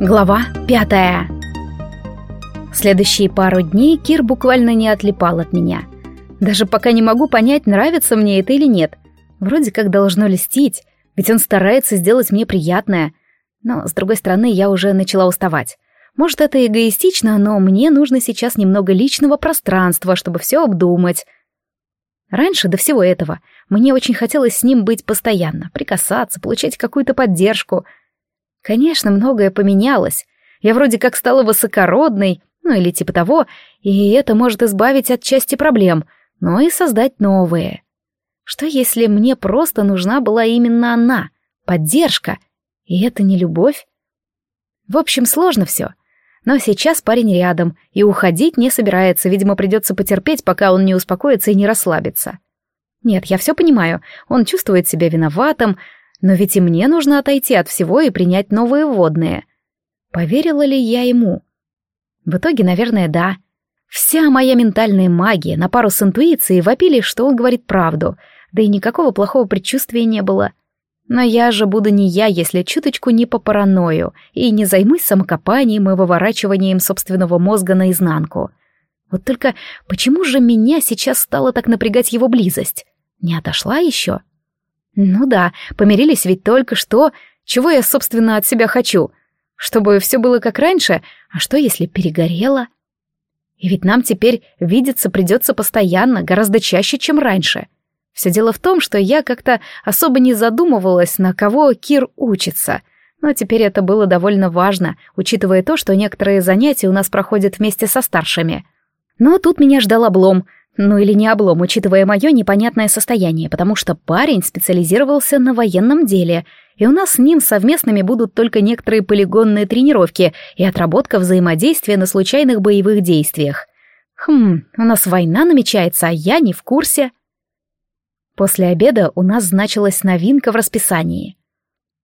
Глава пятая. Следующие пару дней Кир буквально не отлипал от меня. Даже пока не могу понять, нравится мне это или нет. Вроде как должно льстить, ведь он старается сделать мне приятное. Но, с другой стороны, я уже начала уставать. Может, это эгоистично, но мне нужно сейчас немного личного пространства, чтобы все обдумать. Раньше, до всего этого, мне очень хотелось с ним быть постоянно, прикасаться, получать какую-то поддержку — Конечно, многое поменялось. Я вроде как стала высокородной, ну или типа того, и это может избавить от части проблем, но и создать новые. Что если мне просто нужна была именно она, поддержка, и это не любовь? В общем, сложно все. Но сейчас парень рядом, и уходить не собирается, видимо, придется потерпеть, пока он не успокоится и не расслабится. Нет, я все понимаю, он чувствует себя виноватым, но ведь и мне нужно отойти от всего и принять новые водные. Поверила ли я ему? В итоге, наверное, да. Вся моя ментальная магия на пару с интуицией вопили, что он говорит правду, да и никакого плохого предчувствия не было. Но я же буду не я, если чуточку не по параною и не займусь самокопанием и выворачиванием собственного мозга наизнанку. Вот только почему же меня сейчас стало так напрягать его близость? Не отошла еще? — ну да, помирились ведь только что. Чего я, собственно, от себя хочу? Чтобы все было как раньше, а что, если перегорело? И ведь нам теперь видеться придется постоянно, гораздо чаще, чем раньше. Все дело в том, что я как-то особо не задумывалась, на кого Кир учится. Но теперь это было довольно важно, учитывая то, что некоторые занятия у нас проходят вместе со старшими. Но тут меня ждал облом — ну или не облом, учитывая мое непонятное состояние, потому что парень специализировался на военном деле, и у нас с ним совместными будут только некоторые полигонные тренировки и отработка взаимодействия на случайных боевых действиях. Хм, у нас война намечается, а я не в курсе. После обеда у нас значилась новинка в расписании.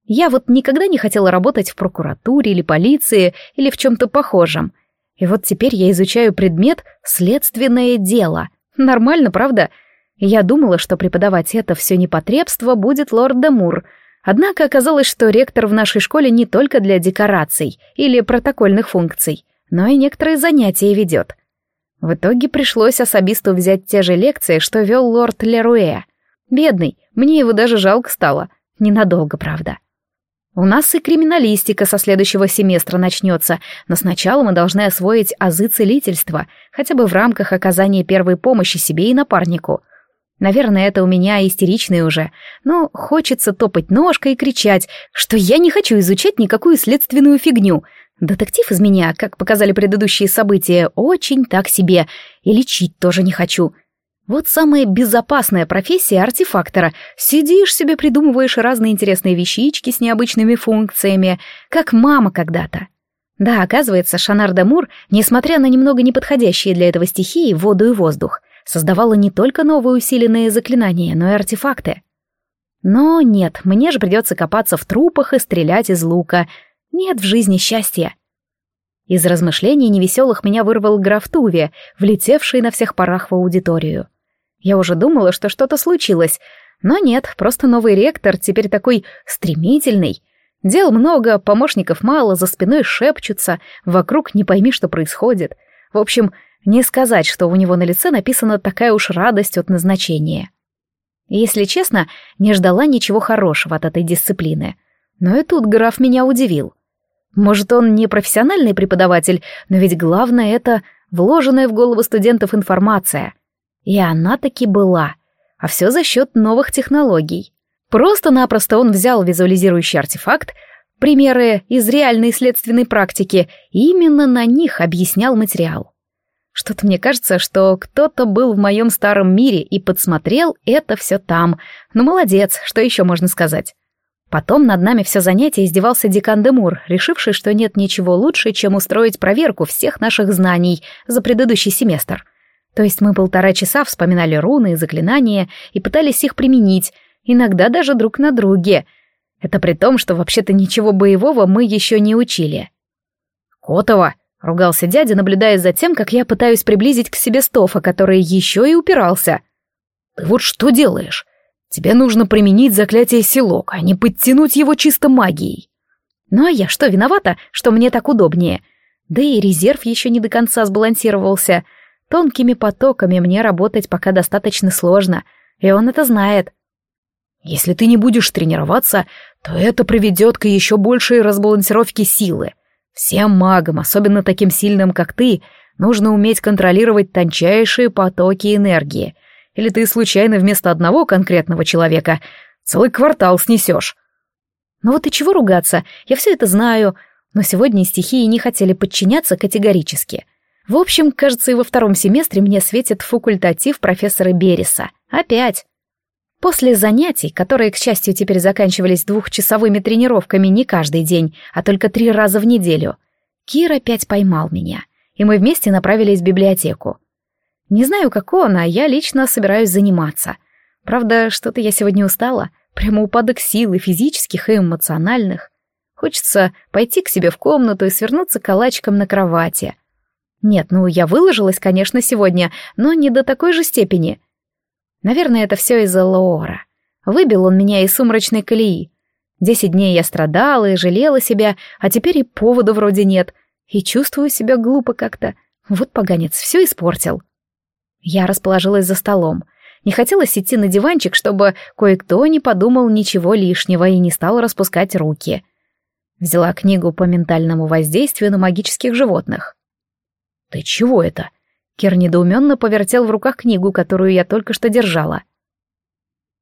Я вот никогда не хотела работать в прокуратуре или полиции или в чем-то похожем. И вот теперь я изучаю предмет «следственное дело», Нормально, правда? Я думала, что преподавать это все непотребство будет лорд Демур, однако оказалось, что ректор в нашей школе не только для декораций или протокольных функций, но и некоторые занятия ведет. В итоге пришлось особисту взять те же лекции, что вел лорд Леруэ. Бедный, мне его даже жалко стало. Ненадолго, правда. У нас и криминалистика со следующего семестра начнется, но сначала мы должны освоить азы целительства, хотя бы в рамках оказания первой помощи себе и напарнику. Наверное, это у меня истеричное уже, но хочется топать ножкой и кричать, что я не хочу изучать никакую следственную фигню. Детектив из меня, как показали предыдущие события, очень так себе, и лечить тоже не хочу. Вот самая безопасная профессия артефактора. Сидишь себе, придумываешь разные интересные вещички с необычными функциями, как мама когда-то. Да, оказывается, Шанар де Мур, несмотря на немного неподходящие для этого стихии, воду и воздух, создавала не только новые усиленные заклинания, но и артефакты. Но нет, мне же придется копаться в трупах и стрелять из лука. Нет в жизни счастья. Из размышлений невеселых меня вырвал граф Туви, влетевший на всех парах в аудиторию. Я уже думала, что что-то случилось, но нет, просто новый ректор теперь такой стремительный. Дел много, помощников мало, за спиной шепчутся, вокруг не пойми, что происходит. В общем, не сказать, что у него на лице написана такая уж радость от назначения. Если честно, не ждала ничего хорошего от этой дисциплины. Но и тут граф меня удивил. Может, он не профессиональный преподаватель, но ведь главное — это вложенная в голову студентов информация — и она таки была. А все за счет новых технологий. Просто-напросто он взял визуализирующий артефакт, примеры из реальной следственной практики, и именно на них объяснял материал. Что-то мне кажется, что кто-то был в моем старом мире и подсмотрел это все там. Ну, молодец, что еще можно сказать? Потом над нами все занятие издевался декан Демур, решивший, что нет ничего лучше, чем устроить проверку всех наших знаний за предыдущий семестр — то есть мы полтора часа вспоминали руны и заклинания и пытались их применить, иногда даже друг на друге. Это при том, что вообще-то ничего боевого мы еще не учили. «Котова!» — ругался дядя, наблюдая за тем, как я пытаюсь приблизить к себе Стофа, который еще и упирался. «Ты вот что делаешь? Тебе нужно применить заклятие селок, а не подтянуть его чисто магией». Ну а я что, виновата, что мне так удобнее? Да и резерв еще не до конца сбалансировался. Тонкими потоками мне работать пока достаточно сложно, и он это знает. Если ты не будешь тренироваться, то это приведет к еще большей разбалансировке силы. Всем магам, особенно таким сильным, как ты, нужно уметь контролировать тончайшие потоки энергии. Или ты случайно вместо одного конкретного человека целый квартал снесешь. Ну вот и чего ругаться, я все это знаю, но сегодня стихии не хотели подчиняться категорически. В общем, кажется, и во втором семестре мне светит факультатив профессора Береса. Опять. После занятий, которые, к счастью, теперь заканчивались двухчасовыми тренировками не каждый день, а только три раза в неделю, Кир опять поймал меня, и мы вместе направились в библиотеку. Не знаю, как он, а я лично собираюсь заниматься. Правда, что-то я сегодня устала, прямо упадок сил и физических, и эмоциональных. Хочется пойти к себе в комнату и свернуться калачиком на кровати. Нет, ну я выложилась, конечно, сегодня, но не до такой же степени — Наверное, это все из-за Лоора. Выбил он меня из сумрачной колеи. Десять дней я страдала и жалела себя, а теперь и повода вроде нет. И чувствую себя глупо как-то. Вот поганец, все испортил. Я расположилась за столом. Не хотелось идти на диванчик, чтобы кое-кто не подумал ничего лишнего и не стал распускать руки. Взяла книгу по ментальному воздействию на магических животных. «Ты чего это?» Кир недоуменно повертел в руках книгу, которую я только что держала.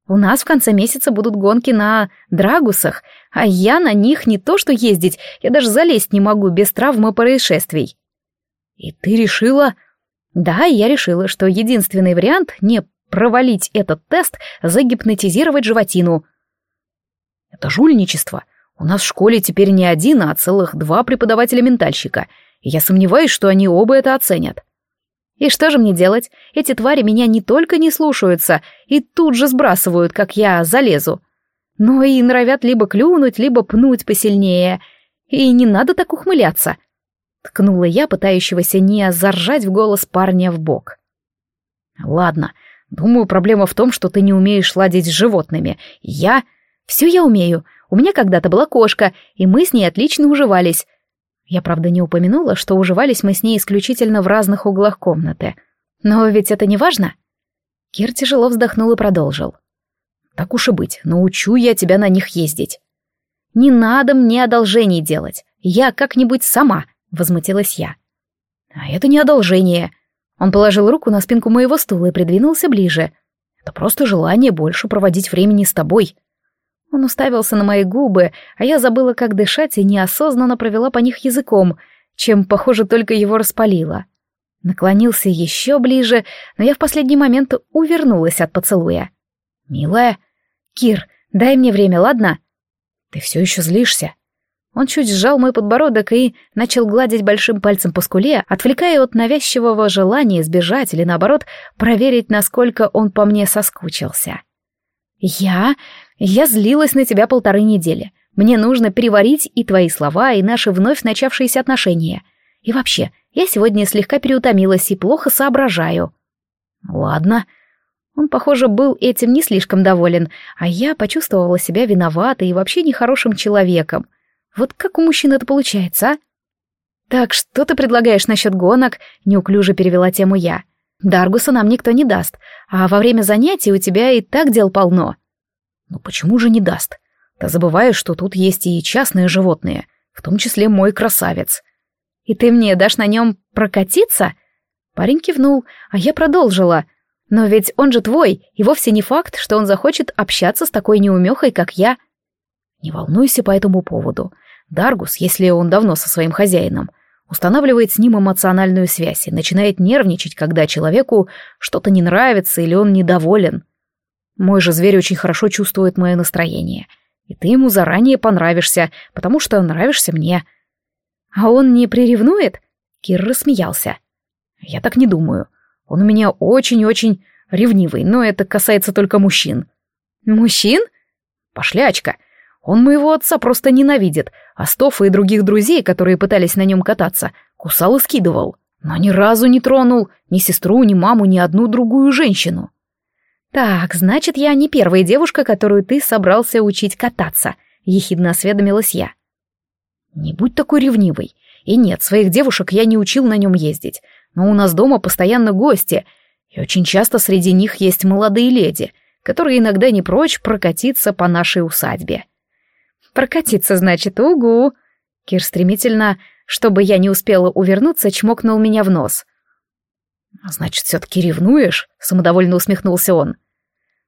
«У нас в конце месяца будут гонки на драгусах, а я на них не то что ездить, я даже залезть не могу без травмы происшествий». «И ты решила...» «Да, я решила, что единственный вариант не провалить этот тест — загипнотизировать животину». «Это жульничество. У нас в школе теперь не один, а целых два преподавателя-ментальщика, и я сомневаюсь, что они оба это оценят». И что же мне делать? Эти твари меня не только не слушаются и тут же сбрасывают, как я залезу, но и норовят либо клюнуть, либо пнуть посильнее. И не надо так ухмыляться. Ткнула я, пытающегося не заржать в голос парня в бок. Ладно, думаю, проблема в том, что ты не умеешь ладить с животными. Я... Все я умею. У меня когда-то была кошка, и мы с ней отлично уживались. Я, правда, не упомянула, что уживались мы с ней исключительно в разных углах комнаты. Но ведь это не важно. Кир тяжело вздохнул и продолжил. «Так уж и быть, научу я тебя на них ездить». «Не надо мне одолжений делать. Я как-нибудь сама», — возмутилась я. «А это не одолжение». Он положил руку на спинку моего стула и придвинулся ближе. «Это просто желание больше проводить времени с тобой». Он уставился на мои губы, а я забыла, как дышать, и неосознанно провела по них языком, чем, похоже, только его распалило. Наклонился еще ближе, но я в последний момент увернулась от поцелуя. «Милая...» «Кир, дай мне время, ладно?» «Ты все еще злишься?» Он чуть сжал мой подбородок и начал гладить большим пальцем по скуле, отвлекая от навязчивого желания сбежать или, наоборот, проверить, насколько он по мне соскучился. «Я... я злилась на тебя полторы недели. Мне нужно переварить и твои слова, и наши вновь начавшиеся отношения. И вообще, я сегодня слегка переутомилась и плохо соображаю». «Ладно». Он, похоже, был этим не слишком доволен, а я почувствовала себя виноватой и вообще нехорошим человеком. Вот как у мужчин это получается, а? «Так что ты предлагаешь насчет гонок?» — неуклюже перевела тему я. Даргуса нам никто не даст, а во время занятий у тебя и так дел полно. Ну почему же не даст? Ты забываешь, что тут есть и частные животные, в том числе мой красавец. И ты мне дашь на нем прокатиться? Парень кивнул, а я продолжила. Но ведь он же твой, и вовсе не факт, что он захочет общаться с такой неумехой, как я. Не волнуйся по этому поводу. Даргус, если он давно со своим хозяином, устанавливает с ним эмоциональную связь и начинает нервничать, когда человеку что-то не нравится или он недоволен. Мой же зверь очень хорошо чувствует мое настроение, и ты ему заранее понравишься, потому что нравишься мне. А он не приревнует? Кир рассмеялся. Я так не думаю. Он у меня очень-очень ревнивый, но это касается только мужчин. Мужчин? Пошлячка. Он моего отца просто ненавидит, а Стофа и других друзей, которые пытались на нем кататься, кусал и скидывал, но ни разу не тронул ни сестру, ни маму, ни одну другую женщину. «Так, значит, я не первая девушка, которую ты собрался учить кататься», — ехидно осведомилась я. Не будь такой ревнивой. И нет, своих девушек я не учил на нем ездить. Но у нас дома постоянно гости, и очень часто среди них есть молодые леди, которые иногда не прочь прокатиться по нашей усадьбе. Прокатиться, значит, угу. Кир стремительно, чтобы я не успела увернуться, чмокнул меня в нос. «Значит, все-таки ревнуешь?» — самодовольно усмехнулся он.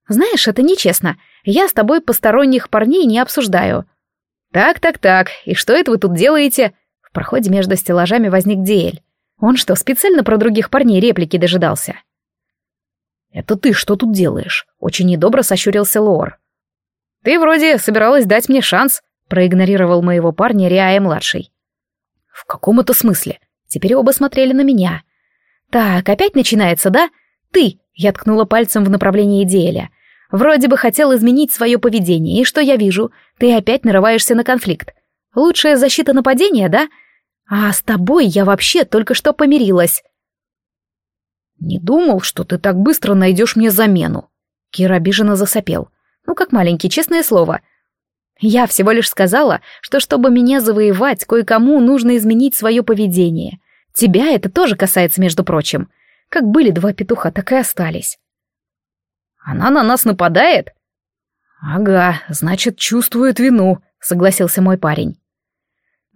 «Знаешь, это нечестно. Я с тобой посторонних парней не обсуждаю». «Так-так-так, и что это вы тут делаете?» В проходе между стеллажами возник Диэль. Он что, специально про других парней реплики дожидался? «Это ты что тут делаешь?» — очень недобро сощурился Лор. «Ты вроде собиралась дать мне шанс», — проигнорировал моего парня Риая-младший. «В каком это смысле?» Теперь оба смотрели на меня. «Так, опять начинается, да? Ты!» — я ткнула пальцем в направлении Диэля. «Вроде бы хотел изменить свое поведение, и что я вижу? Ты опять нарываешься на конфликт. Лучшая защита нападения, да? А с тобой я вообще только что помирилась». «Не думал, что ты так быстро найдешь мне замену». Кир обиженно засопел. «Ну, как маленький, честное слово. Я всего лишь сказала, что чтобы меня завоевать, кое-кому нужно изменить свое поведение. Тебя это тоже касается, между прочим. Как были два петуха, так и остались». «Она на нас нападает?» «Ага, значит, чувствует вину», — согласился мой парень.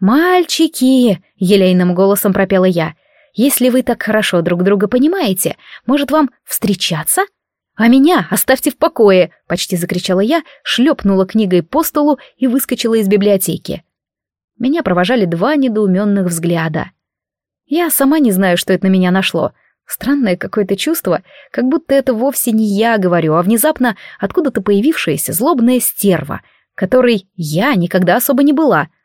«Мальчики!» — елейным голосом пропела я. «Если вы так хорошо друг друга понимаете, может, вам встречаться?» «А меня оставьте в покое!» — почти закричала я, шлепнула книгой по столу и выскочила из библиотеки. Меня провожали два недоуменных взгляда. Я сама не знаю, что это на меня нашло. Странное какое-то чувство, как будто это вовсе не я говорю, а внезапно откуда-то появившаяся злобная стерва, которой я никогда особо не была —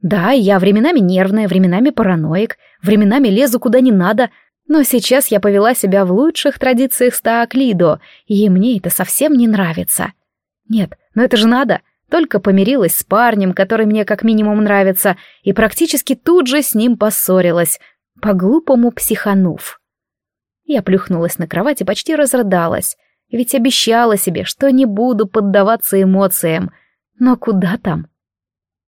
да, я временами нервная, временами параноик, временами лезу куда не надо, но сейчас я повела себя в лучших традициях Стааклидо, и мне это совсем не нравится. Нет, но это же надо. Только помирилась с парнем, который мне как минимум нравится, и практически тут же с ним поссорилась, по-глупому психанув. Я плюхнулась на кровать и почти разрыдалась, ведь обещала себе, что не буду поддаваться эмоциям. Но куда там?